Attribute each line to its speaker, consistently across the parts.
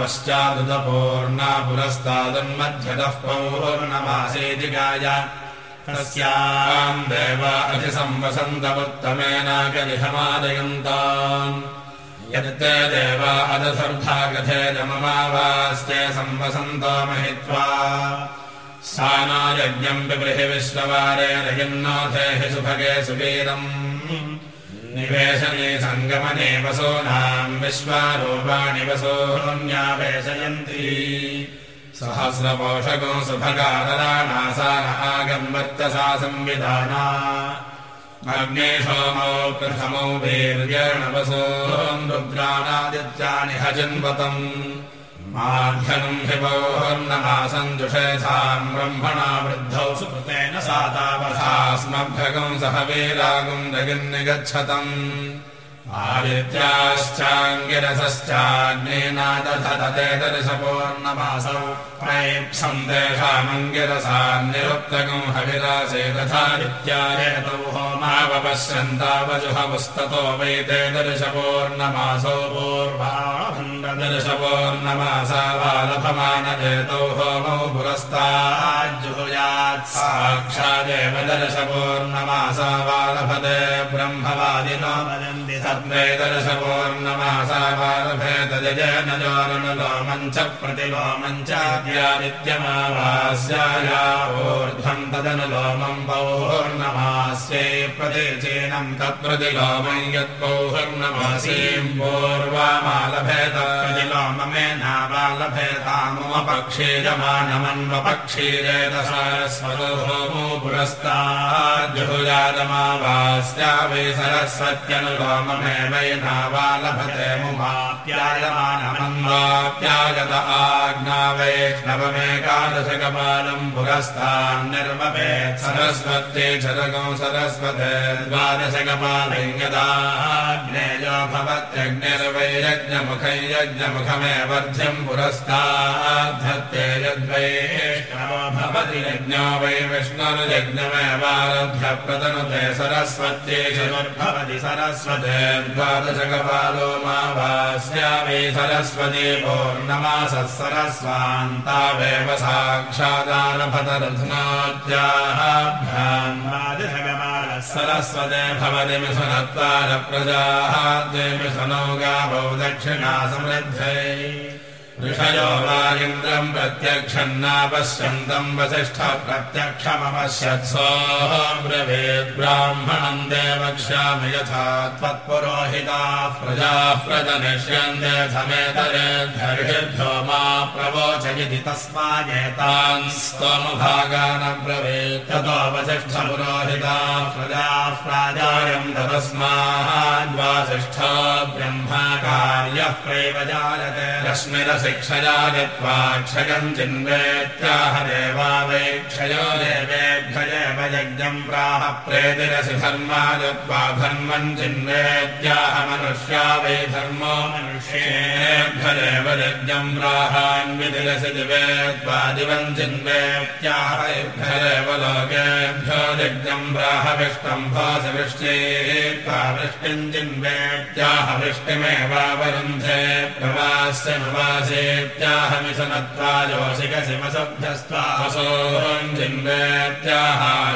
Speaker 1: पश्चादुतपूर्णा पुरस्तादन्मध्यतः पौर्णमासेति गाय। तस्याम् देव अधिसंवसन्तमुत्तमेनाकलिहमादयन्ताम् यत्ते देव अदसर्धा कथेदममावास्ते संवसन्तो महित्वा। सा नो यज्ञम् पिबृहि विश्ववारे रयन्नोथे हि सुभगे सुवीरम् निवेशने सङ्गमने वसूनाम् विश्वारूपाणि वसून्यावेशयन्ति सहस्रपोषको सुभगादराणासा न आगम्वर्तसा संविधाना। अग्ने सोमौ प्रथमौ वीर्यणवसोम् रुद्राणादित्यानि हजन्वतम् माध्यम् हिमोर्नमासञ्जुषेथाम् ब्रह्मणा वृद्धौ सुकृतेन सा तावथास्मभ्यगम् सह वीरागम् जगन्निगच्छतम्। आदित्याश्चाङ्गिरसश्चाग्नेनादधते दर्शपूर्णमासौ प्रैप्सन्देशामङ्गिरसान्निरुक्तकम् हविरासे तथादित्यारेतौ होमावपश्यन्तावजुहपुस्ततो वैते दर्शपूर्णमासौ पूर्वाभन्ददर्शपूर्णमासा बालभमानजेतौ होमौ पुरस्ताज्जुहुयात् साक्षादेव दर्शपूर्णमासा बालभदे ब्रह्मवादिनो वदन्ति तद्वैदर्शपूर्णमासावारभेदजनजोरणलोमञ्च प्रतिलोमञ्चाद्यादित्यमावास्याया ऊर्ध्वम् तदनुलोमम् पौर्णमास्यै प्रतीचीनम् तत्प्रतिलोमम् यत्पौर्णमासीम् पूर्वामालभेद प्रतिलोममेनाबालभेतामुपक्षीयमानमन्वपक्षीरेतसारस्वतो होमो पुरस्ताद्युजातमावास्या वै सरस्वत्यनुलोममेवैनाबालभते मुमाप्यायमानमन्वाप्यायत आज्ञा वैष्णवमेकादशकपालम् पुरस्तान्निर्मपेत् सरस्वत्ये शतकौ सरस्वते द्वादशकपालै यदाग्नेयो भवत्यग्निर्वैरज्ञमुखै यज्ञमुखमेवर्ध्यम् पुरस्ताद्धत्ते यद्वैष्णवो भवति यज्ञो वै विष्णुर्यज्ञमेवारभ्य प्रतनुते सरस्वत्ये चतुर्भवति सरस्वते द्वादशकपालो मावास्या वै सरस्वती पौर्णमासः सरस्वान्तावेव साक्षादानपतरध्नात्याभ्याम् सरस्वते भवति मिथुनत्वार प्रजाः द्वे मिथुनौ गावौ दक्षिणा समृद्धै ऋषयो वा इन्द्रम् प्रत्यक्षन्नापश्यन्तम् वसिष्ठ प्रत्यक्षमपश्यत्सोऽब्रवीद् ब्राह्मणम् देवक्ष्यामि यथा त्वत्पुरोहिताः प्रजाः प्रजनिष्यन्ते समेतरेभ्यो मा प्रवोचयति तस्माजेतान् स्तोमभागानब्रवीत् ततो वसिष्ठपुरोहिताः प्रजाः प्राजायम् तस्माद्वासिष्ठो ब्रह्मा कार्यः प्रैव जायते। रश्मिरसि क्षया गत्वा क्षयम् देवा वै क्षयो देवेभ्यजेव यज्ञम् प्राह प्रेतिरसि धर्मा गत्वा धर्मम् चिन्वेत्याह मनुष्या वै धर्मो मनुष्येभ्यजेव यज्ञम् प्राहान्वितिरसि दिवेत्वा दिवम् चिन्वेत्याहेभ्यजेव लोकेभ्यो यज्ञम् प्राह विष्टम् भास वृष्ट्येत्वा वृष्टिम् चिन्वेत्याह वृष्टिमेवावरुन्धे प्रवास्य नुवासे ेत्याहमिशनत्वा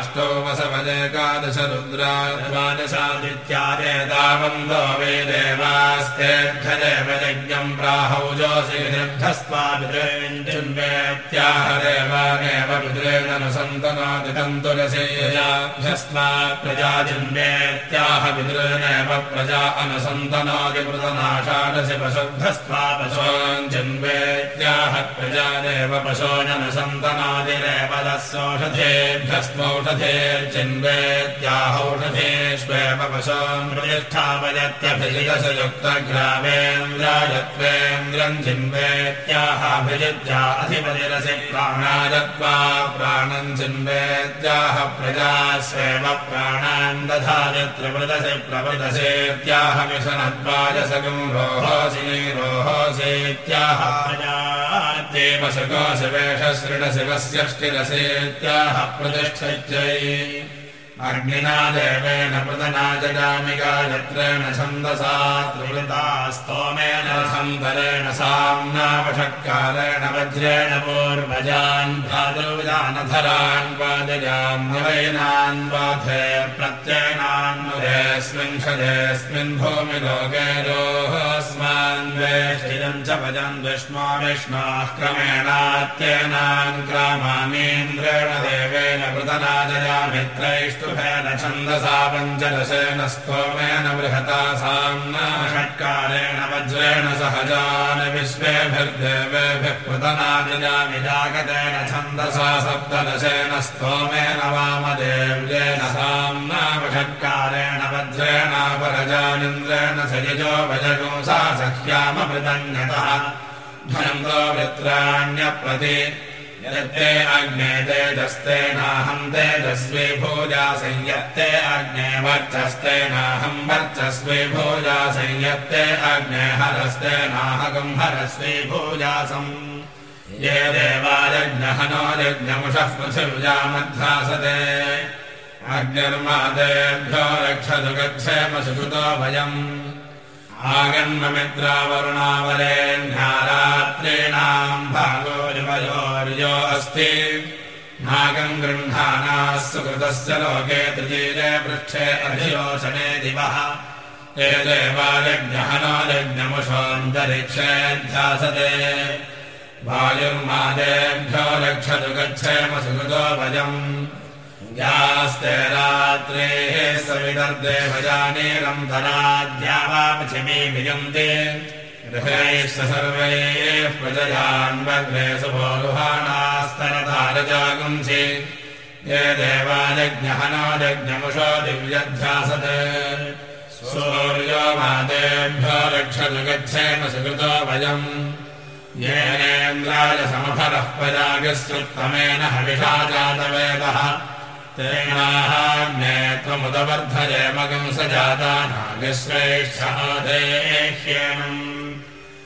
Speaker 1: जोषिकसिमसभ्यस्त्वासोञ्जिन्वेत्याहाष्टौ वसवदेकादश रुद्राद्वादशादित्यादेतावन्दो वे देवास्तेभ्यदेव यज्ञम् प्राहौ जोषिकसिद्धस्त्वाभिद्रेञ्जिन्वेत्याह देवानेव विद्रेणनुसन्तनोदितन्तुरसेयाभ्यस्मात् प्रजाजिन्वेत्याह विद्रेणेव प्रजा अनुसन्तनोदिमृतनाषाढसि पशुभ्यस्त्वा पशोञ्जिन्वेत्याह प्रजादेव पशोजनसन्तनादिरेव दस्योषधेभ्यस्मौषधेर्जिन्वेत्याहौषधेष्वेव पशोन् प्रतिष्ठापयत्यभिजितसयुक्तग्रामेन्द्राजत्वेन्द्रम् जिन्वेत्याहाभिजित्या अधिपतिरसि प्राणाजत्वा प्राणम् जिन्वेत्याह प्रजा स्वेव प्राणान् दधायत्र वृदसि प्रवृदसेत्याहमिषनद्वाजसगम् रोहोसिनी रोहोसेत्याह प्रजादेवशकोशवेषशृणशिवस्यष्टिरसेत्याह प्रतिष्ठित्यै अग्निना देवेन प्रदना जगामि गायत्रेण छन्दसा त्रिवृता स्तोमेन अन्तरेण साम्नावषत्कारेण वज्रेण पूर्वजान् भादुविधानधरान् वादजान्यवैनान् वाधे प्रत्ययनान्मुदेऽस्मिन् क्षदेऽस्मिन् भूमिलोके रोहस्मान् वेष्टिदम् च भजन् विष्णो विष्णाः क्रमेणात्येनान् ग्रामामीन्द्रेण देवेन कृतनाजया मित्रैष्टुभेन छन्दसा पञ्चदशेन स्तोमेन बृहता साम्ना षट्कारेण वज्रेण सहजान विश्वेभिर्देवेभिः कृतनाजया विजागतेन छन्दसा सप्तदशेन स्तोमेन वामदेव्येन साम्ना षट्कारेण सह्यामृतन्यतः धनन्दो वृत्राण्यप्रति। यत्ते अग्ने तेजस्तेनाहम् तेजस्वी भोजा संयत्ते अग्ने वर्चस्तेनाहम् वर्चस्वी भोजा संयत्ते अग्ने हरस्तेनाहकम् हरस्वी भोजासम्। ये देवायज्ञहनो यज्ञमुषः पृथिव्यामध्यासते अग्निर्मादेभ्यो रक्षतु गच्छेम सुकृतो भयम् आगन्ममित्रावरुणावरेण्यारात्रीणाम् भागो युवयोर्यो अस्ति। नागम् गृह्णानाः सुकृतस्य लोके तृतीये पृष्ठे अधिरोचने दिवः। ये देवायज्ञहनो यज्ञमुषोऽन्तरिक्षेऽध्यासते वायुर्मादेभ्यो रक्षतु गच्छेम सुकृतो भजम् यास्ते रात्रेः सविदर्देवजानीरम् धराद्यावापृथिवी विजन्ते। गृहैश्च सर्वैः प्रजयान्वग्रे सुभोरुहाणास्तरतारजागुंसि ये देवायज्ञहनो दिव्यध्यासत्। सूर्यो मातेभ्यो गच्छेम सुकृतो वयम्। येनेन्द्राय समफलः परागस्त्युत्तमेन हविषा जातवेदः तेनाहाग्ने त्वमुदवर्धये मगम् स जाता नागश्रेष्ठदेह्येनम्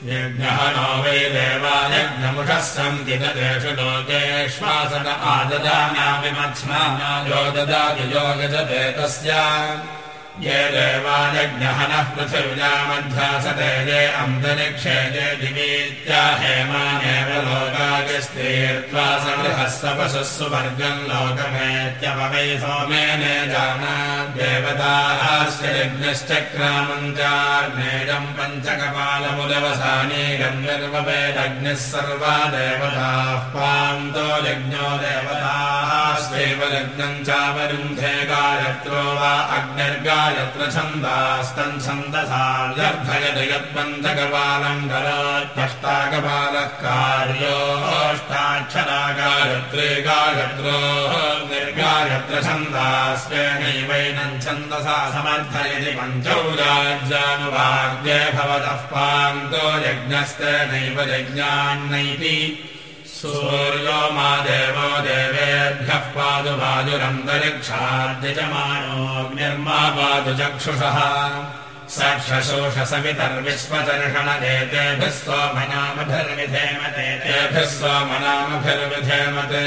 Speaker 1: यज्ञः नो वै देवायज्ञमुषः सन्ति तदेषु लोकेष्वासत आददानामिमत्स्मा यो ददाति यो गजते तस्य ये देवायज्ञः नः पृथिव्यामध्यासते ये अन्तरिक्षे ये दिवीत्या हेमानेव लोकागस्तीर्त्वा सगृहः सपशुः सुवर्गम् लोकमेत्यपवै यज्ञश्चक्रामम् चाग्नेयम् पञ्चकपालमुदवसानीगम् निर्ववेदग्निः सर्वा देवताः पान्तो यज्ञो देवताः यज्ञम् चावरुन्धे गायत्रो वा अग्निर्गा यत्र छन्दास्तम् छन्दसार्यर्धयत यत्पञ्चकपालम् करोत्यष्टाकपालः कार्योष्टाक्षरागायत्रे गायत्रो निर्गायत्र छन्दास्वेनैवैनम् छन्दसा समर्थयति पञ्चौ राज्यानुभाग्ये भवतः पान्तो यज्ञस्तेनैव यज्ञान्नैति सूर्यो मा देवो देवेभ्यः पादु वाजुरन्तरिक्षाद्यजमानोऽग्निर्मा पादु चक्षुषः सक्षशोषसवितर्विश्वचर्षणदेतेभिः सोमनामभिर्विधेमते तेभिः सोमनामभिर्विधेमते।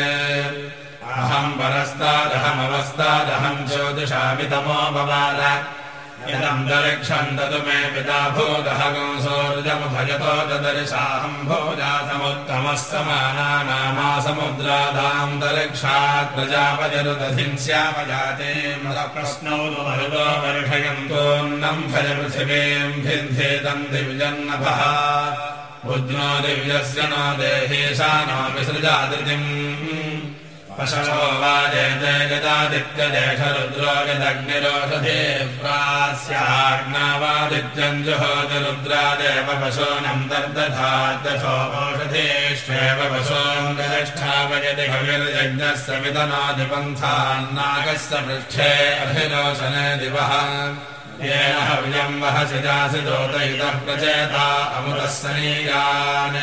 Speaker 1: अहम् परस्तादहमवस्तादहम् ज्योतिषामि तमो ददु मे पिता भूदहगंसोर्जमुभजतो ददर्शाहम् भोजातमुत्तमः समानानामा समुद्रादान्तरिक्षात् प्रजापतिरुदधिंस्यापजाते प्रश्नौ मरुतो वर्षयन्तोन्नम् भज पृथिवीम् भिन्धेतम् दिव्यन्नभः बुद्ध्नो दिव्यस्य नो देहेशा नो विसृजादितिम् पशवो वाजेते गदादित्यदेशरुद्रो यदग्निरोषधे प्रास्याग्नावादित्यम् जुहोतिरुद्रादेव पशूनम् पशोऽङ्गनिष्ठावयति कविर्यज्ञस्य विदनादिपन्थान्नागस्य पृष्ठे अभिरोचने दिवः येन हव्यम् वहसि जासि दोतयितः प्रचेता अमुतः सनीयान्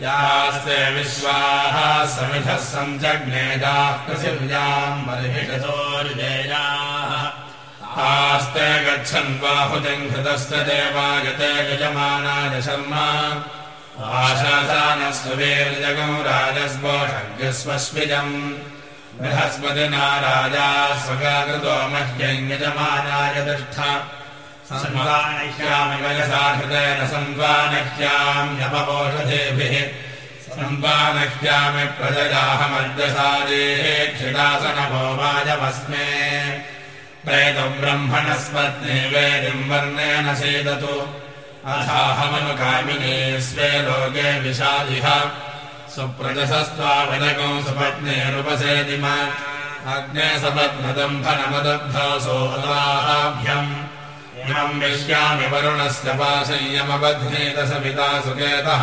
Speaker 1: यास्ते विश्वाः समिधः सञ्जग्नेदाः पृथिव्याम् बर्हिषतोर्जेयाः आस्ते गच्छन् बाहुतिम् हृतस्य देवायते यजमानाय शर्मा। आशासानस्ववीर्जगम् राजस्वोषज्ञस्वस्मिजम् बृहस्पतिना राजा स्वगाकृतो मह्यम् यजमानाय तिष्ठ हृदयेन संवानह्याम्यपवोषधेभिः संवानह्यामि प्रजयाहमद्यसादेः क्षिदासनभो वाजमस्मे प्रेतु ब्रह्मणस्पत्ने वेदिम् वर्णेन सीदतु। अथाहमनुकामिने स्वे लोके विशादिह सुप्रजसस्त्वाविनकौ सुपत्नेरुपसेदिम अग्ने सपत्नदम् फनमदब्धासोऽभ्यम् इमम् विश्यामि वरुणस्य पाशय्यमबध्नेत सविता सुकेतः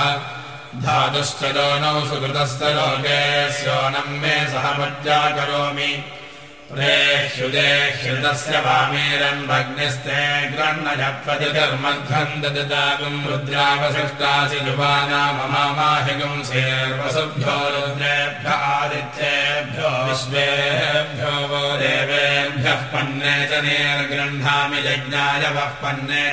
Speaker 1: धातुश्च लोनौ सुकृतश्च लोकेऽस्योनम् मे सह मज्जा करोमि ह्युदेह्युतस्य वामेरम् भग्निस्ते युवानाममाहिगुम् सेर्वसुभ्यो रुद्रेभ्य आदित्येभ्यो विश्वेभ्यो वो जनेर्गृह्णामि यज्ञाय वः पन्ने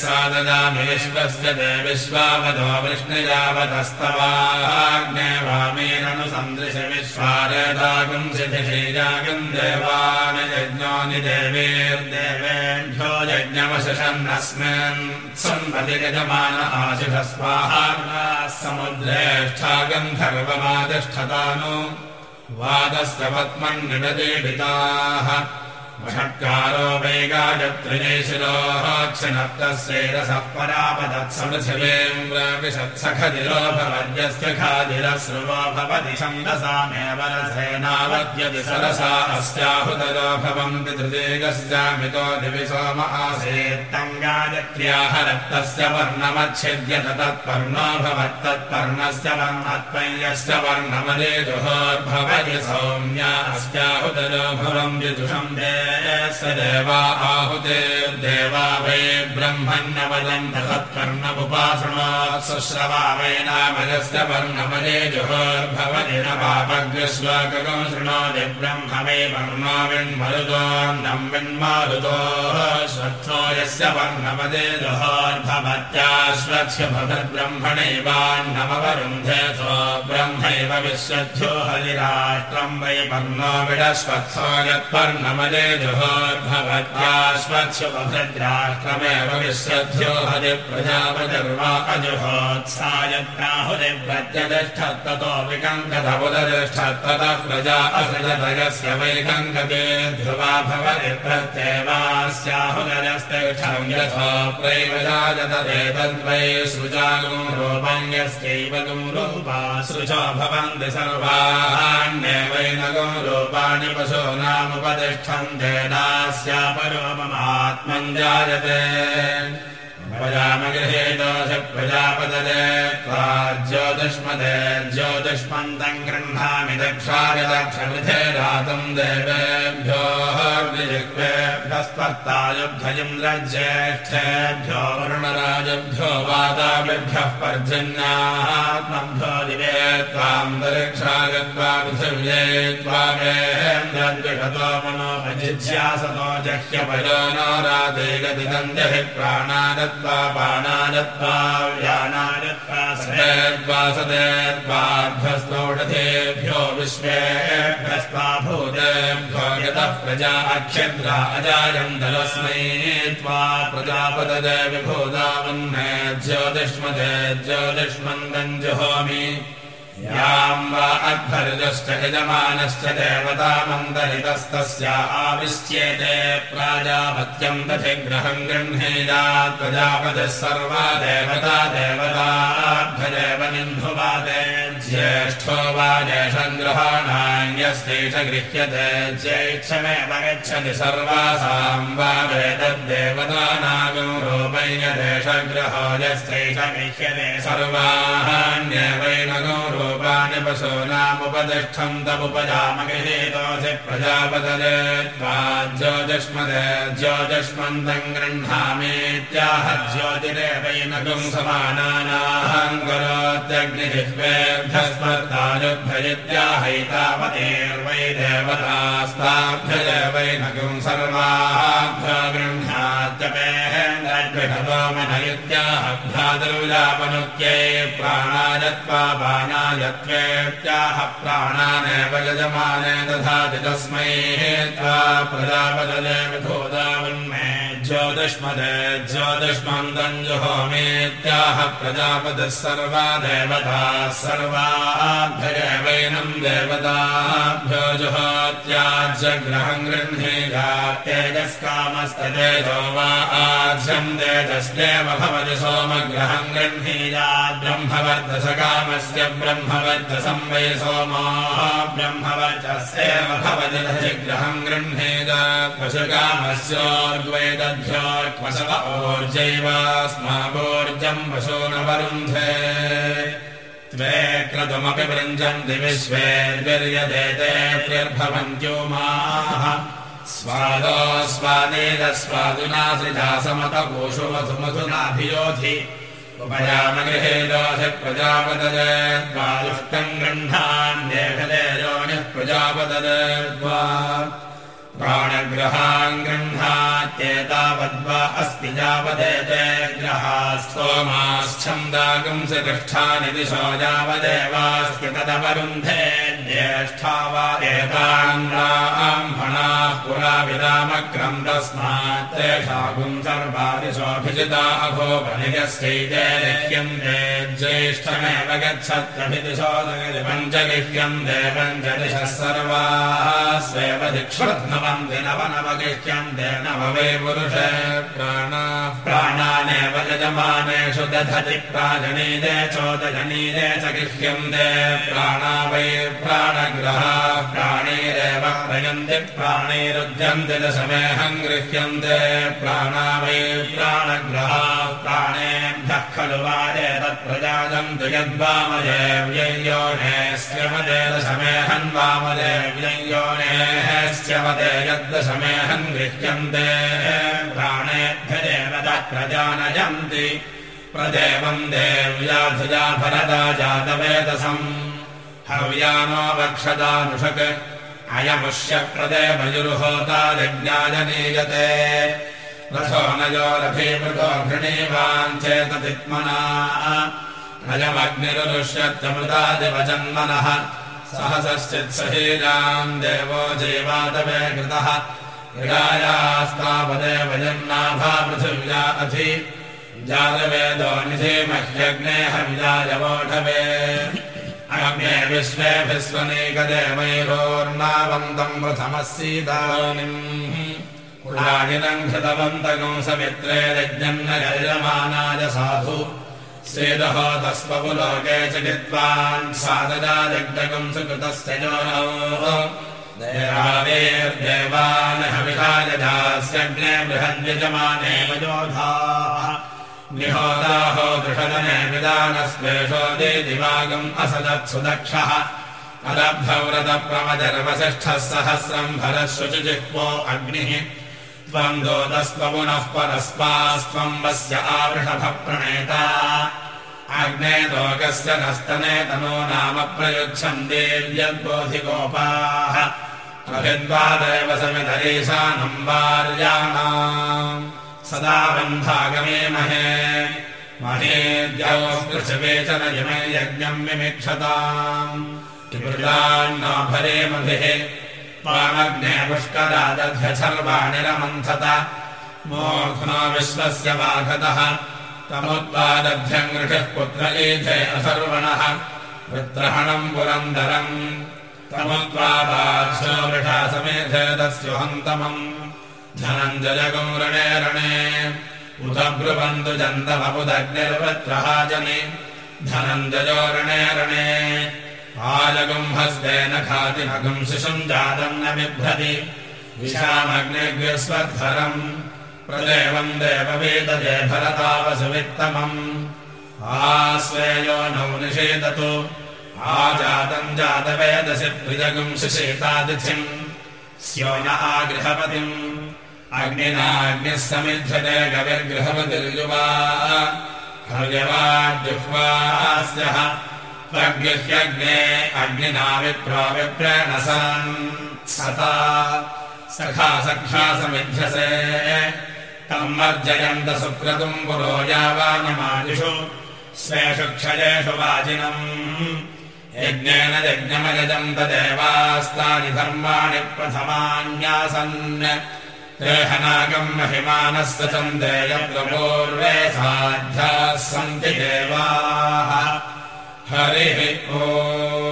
Speaker 1: सा ददामि विश्वस्य दे विश्वावधो वृष्णिजावतस्तवाग्ने वामेरनुसन्दृश विश्वारेदागुम् सिधिषीजागम् देवानि यज्ञोनि देवेर्देवेभ्यो यज्ञमशन्नस्मिन् सम्पति गजमान आशिष स्वाहा समुद्रेष्ठा गन्धर्वमातिष्ठतानु वादस्य पद्मन्निडजीडिताः षट्कारो वैगायत्रिजयशिरोक्षिणप्तस्यैरसः परापदत्समृथिवेन्द्रविषत्सखदिरो भवद्यस्य खादिरस्रुवो भवति छन्दसामेव रसेनावद्यति सरसा अस्याहुतरो भवन्ति धृतेगस्यामितो दिवि सोम आसीत्तङ्गायत्र्याह रक्तस्य वर्णमच्छिद्य तत्पर्णो भवत्तत्पर्णस्य वर्णत्वय्यस्य वर्णमले जुहोर्भवति सौम्या अस्याहुतरो भवम् विदुषम् दे स देवा वै ब्रह्मण्यवदम् तत्पर्णमुपासृणो सुश्रवा वै नामजस्य वर्णमजे जुहोर्भवति न पापग्रश्लोकगं शृणोति ब्रह्म वै वर्णो विन्मरुतोऽन्नम् विन्मारुतो श्वत्थो यस्य वर्णमदे जुहोर्भवत्याश्वत्स्य भवद्ब्रह्मणैवान्नमवरुन्धेथो ब्रह्मैव विश्वध्यो हरिराष्ट्रम् वै यत्पर्णमदे प्रजापतिर्वा अजुहोत्सायत्राहुरिव्रत्यतिष्ठत्ततो विकङ्कतमुदतिष्ठत्ततः प्रजा असृजतयस्य वैकङ्कते ध्रुवा भवति प्रैवजायतदेतद्वै सृजागुं रूपं यस्यैव गुं रूपा सृजो भवन्ति सर्वाण्येवैनगुं रूपाणि पशूनामुपतिष्ठन्ते नास्यापरो ममात्मन् जायते प्रजामगृहेतोष प्रजापदले त्वा ज्योतिष्मदे ज्योतिष्मन्तम् गृह्णामि दक्षाय दक्षमृथे रातम् देवेभ्यो ज्येष्ठेभ्यो वरुणराजभ्यो वादाभिभ्यः पर्जन्यात्मभ्यो दिवे दरिक्षागत्वा पृथिव्ये त्वामेन्द्रद्विषतो मनोपजिज्यासतो जह्यपयो नो राधे गतिदन्त्यः प्राणादत्वा बाणादत्वा व्यानादत्वा सदेद्वा सदेद्वाभ्यस्तोषधेभ्यो विश्वेभ्यस्त्वा भूतेभ्यो यतः प्रजा अक्षद्रा अजायम् दलस्मै त्वा प्रजापददे विभूतावन्ने ज्योतिष्मदे ज्योतिष्मन्दम् जुहोमि याम् वा अध्वरितश्च यजमानश्च देवतामन्तरितस्तस्या आविश्चेते प्राजापत्यम् दधिग्रहम् गृह्णेयात् प्रजापतिः सर्वा देवता देवताभ्यदेव निन्धुवादे ज्येष्ठो वा ज्येषङ्ग्रहाणान्यस्तेष गृह्यते ज्येष्ठमेव गच्छति सर्वासाम् वा वेदद्देवतानागम् रूपैयदेशग्रहो यस्तेष गृह्यते सर्वाहान्यवैनगो रूपाणि पशूनामुपतिष्ठन्तमुपजामगृहेतोऽसि प्रजापदले त्वा ज्योतिष्मदे ज्योतिष्मन्तम् गृह्णामीत्याह ज्योतिरेवैनगम् समानानाहम् करोत्यग्निभिर्वेभ्यस्पर्धायुभ्यजित्याहैतावतेर्वै देवतास्ताभ्यदेवैनगम् सर्वाभ्य मनयुत्याहभ्यादरुजापनुत्यै प्राणायत्वा बाणायत्वेत्याह प्राणानेव यजमाने दधाति तस्मै त्वा प्रजापदले विधोदावन्मे ज्योतिष्मदे ज्योतिष्मन्दम् जुहोमेत्याह प्रजापतिः सर्वा देवताः सर्वाभ्यवैनम् देवताभ्यो जुहोत्याज्यग्रहम् गृह्णीया तेजस्कामस्ततेजो वा आज्यम् तेजस्येव भवति सोमग्रहम् गृह्णीया ब्रह्मवर्धसकामस्य ब्रह्मवर्धसं वै सोमा ब्रह्मवर्धस्येव भवति ग्रहम् गृह्णीत पशुकामस्योर्द्वै दध्योर्क्वशव ऊर्जैवास्मावोर्जम् पशो न वरुन्धे। त्वे क्रतुमपि वृञ्जन्ति विश्वेर्विर्यदेते त्रिर्भवन्त्योमाः स्वादो स्वादेदस्वादुना सृजा समतकोषु मधुमधुनाभियोधि। उपयामगृहे दोषः प्रजापतदुष्टम् गृह्णान्येषदेजोनिः प्रजापतद्वा प्राणग्रहान् गृह्णात्येतावद्वा अस्ति यावदेते ग्रहा स्तोमाश्छन्दागुंसि तिष्ठानि दिशो यावदेवास्ति तदवरुन्धे ज्येष्ठा वा एताङ्गाम्भणाः पुरा विरामक्रम् तस्मात् तेषागुम् सर्वादिशोऽभिजिता अभोपनिगस्यैते लिख्यन्ते ज्येष्ठमेव गच्छत्यभिदिशो पञ्चलिख्यन्ते पञ्चदिशः सर्वाः स्वेव दिक्ष्वत्नव नवनवगृह्यन्ते नव वै पुरुष प्राणा प्राणानेव यजमानेषु दधति प्राजनीदे चोदजनीदे च गृह्यन्ते प्राणा वै प्राणैरेव प्रयन्ति प्राणैरुद्यन्ति दशमेहम् गृह्यन्ते। प्राणा वै प्राणग्रहा प्राणेभ्यः खलु वाजे तत्प्रजाजन्तु यद्वामजे व्ययोनेश्चमदे दशमेहन् वामदे व्ययोनेश्चमदे यद्दशमेहम् गृह्यन्ते प्राणेभ्यदेव प्रजानयन्ति प्रदेवम् देव्याधुजा भरदा जातवेदसम् हव्यानो वक्षदानुषक् अयमुष्य प्रदेवयुरुहोता यज्ञायनीयते रथो नयोरभीमृतो घृणीवाञ्चेततित्मना अयमग्निरुष्यत्यमृतादिवजन्मनः सहसश्चित्सहीजाम् देवो जीवादवे कृतः। क्रीडायास्तावदेव जन्नाभा पृथिव्या अधि। जातवेदो निधि मह्यग्नेह विश्वेभिस्वनेकदेवैरोर्नावन्तम् प्रथमस्सीदानिम् कुलागिनम् कृतवन्तकम् समित्रे यज्ञन्न यजमानाय साधु। सेदः तस्वपुलोके चित्वान् साददा यज्ञकम् सुकृतस्य देवावेर्देवान् हविषायजास्यग्ने बृहद्यजमाने वयोधाः निहोदाहो दृषदने विदानस्वेषो दे दिवागम् असदत्सु दक्षः अदब्धव्रतप्रमजर्वसिष्ठः सहस्रम् भरः शुचिजिह्वो अग्निः। त्वम् दोदस्त्वपुनः परस्पास्त्वम् वस्य आवृषभप्रणेता। अग्ने लोकस्य नस्तने तनो नाम प्रयुच्छन् देव्यद्बोधिगोपाः। अभिद्वादेव समिधरीशानम् वार्याणाम् सदा बन्धागमे महे महेद्यौ पृथिवे च न यमे यज्ञम् विमिक्षताम्। किमृतान्नाभरेमभिः त्वामग्ने पुष्करादध्यसर्वाणि रमन्थत मोघ्नो विश्वस्य वाघतः तमुत्पादभ्यम् ऋषः पुत्र एधे अथर्वणः। वृत्रहणम् पुरन्दरम्। तमुत्पादाक्षो वृषा समेधे तस्योहन्तमम् धनञ्जयगम् रणे। रणे उत ब्रुवन्तु जन्तमपुदग्निर्वृत्रहा जनि। धनञ्जयो रणे रणे। आजगुम् हस्तेन खातिमगुम् शिशुम् जातम् न बिभ्रति। विशामग्निग्स्वध्वरम् प्रदेवम् देववेदजे भरतावसुवित्तमम्। आस्वेयो नौ निषेदतु आजातम् जातवेदसि प्रियगुम् शिशेतातिथिम् स्यो न आगृहपतिम् अग्निनाग्निः समिध्यते त्वग्निह्यग्ने अग्निना विप्रो विप्रणसन् सता। सखा सख्या समिध्यसे। तम् वर्जयन्त सुक्रतुम् पुरो यावानमादिषु स्वेषु क्षयेषु वाजिनम्। यज्ञेन यज्ञमयजम् तदेवास्तानि धर्माणि प्रथमान्यासन् देहनागम् महिमानस्तेय पूर्वे साध्याः सन्ति देवाः। हरिः ओ